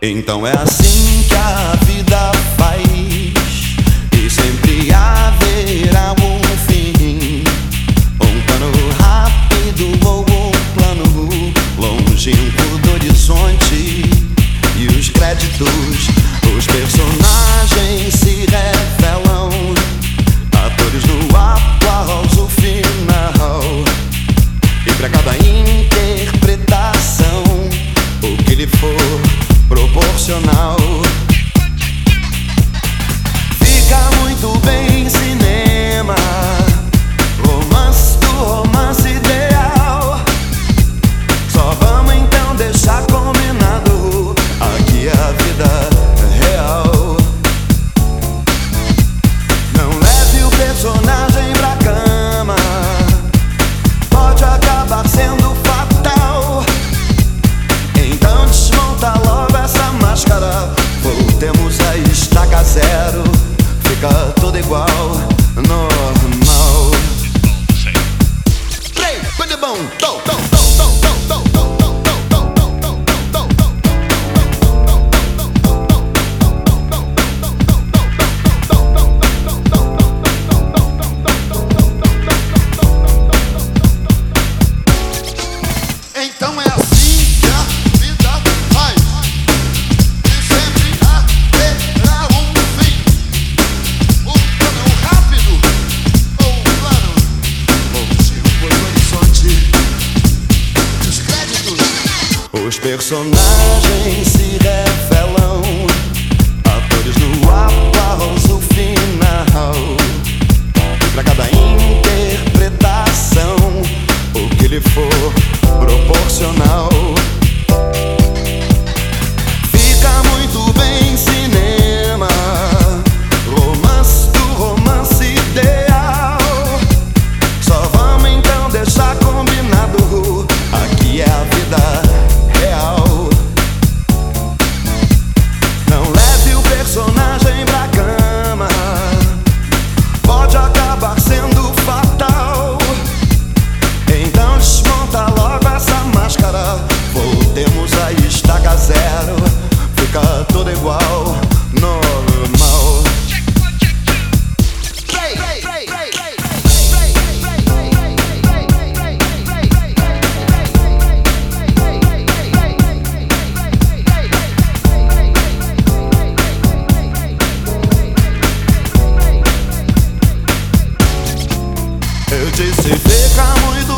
Então é assim que a vida faz. E sempre haverá um fim. Um plano rápido ou um plano longínquo do horizonte. E os créditos, os personagens se revelam. Atores no aplauso final. E pra cada interpretação O que lhe for proporcional. Personagens se revelam, atores no aplauso final. E pra cada interpretação, o que lhe for proporcional. Fica muito bem cinema, romance do romance ideal. Só vamos então deixar combinado. Aqui é a vida. Eu disse fica muito